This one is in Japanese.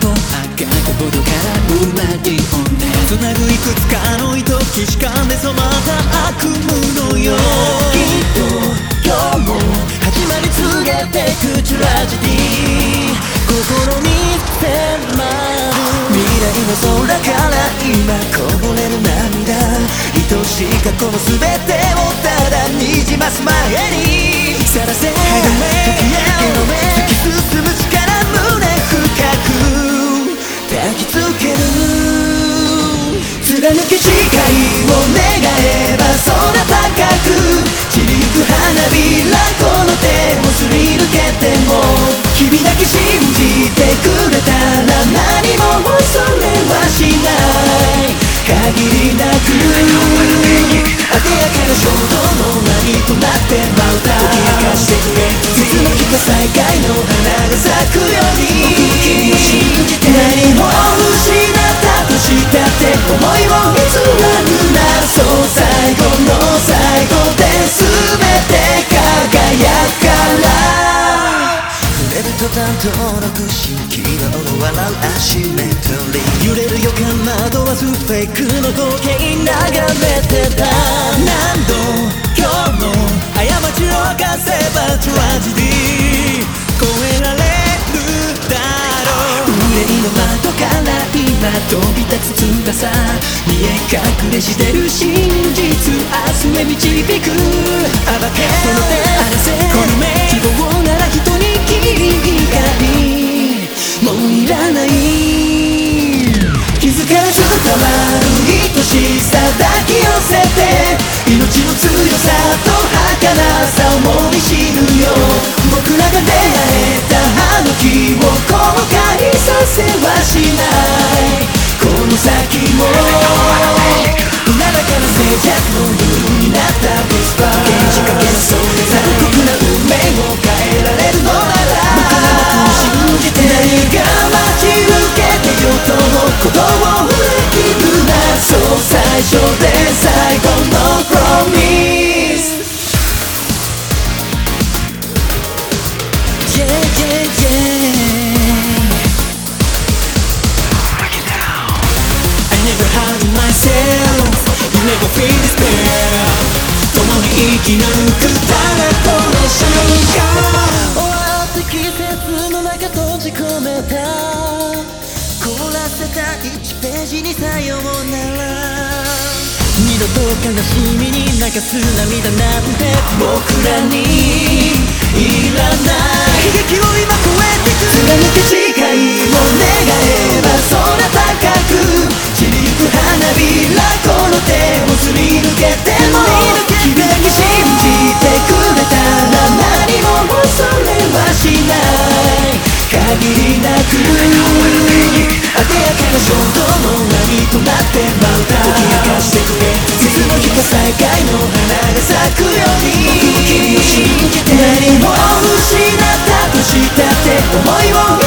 と赤い心から生まれよねつなぐいくつかの糸きしかめ染まった悪夢のよう。きっと今日も始まり告げてくトラジディ心に迫る未来の空から今こぼれる涙。愛しい過去の全てをただにじます前に。貫き誓いを願えば空高く散りゆく花びらこの手をすり抜けても君だけ信じてくれたら何も恐れはしない限りなく衝動の波となってまうた時明かしてくれいつの日か再会の花が咲くように途端登録蜃気楼の笑うアシメトリー揺れる予感惑わすフェイクの光景眺めてた何度今日も過ちを犯せばトラジディ超えられるだろう憂いの窓から今飛び立つ翼見え隠れしてる真実明日へ導く暴けその手荒らせ。この目希望な気なんかただこの瞬間終わって季節の中閉じ込めた。凍らせた1ページにさようなら。二度と悲しみに泣かす涙なんて僕らにいらない。悲劇を今超え待ってまうた時を貸してくれ。いつの日か再会の花が咲くように。僕も君を信じて何も失ったとしたって思いを